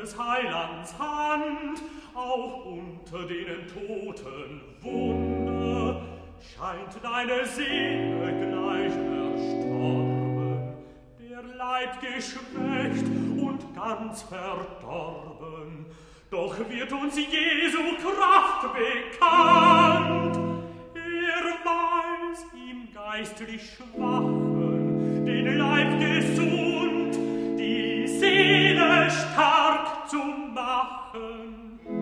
des Heilands Hand, auch unter denen Toten Wunde, scheint deine Seele gleich erstorben, der Leib geschwächt und ganz verdorben. Doch wird uns Jesu Kraft bekannt, er weiß ihm geistlich Leib lachen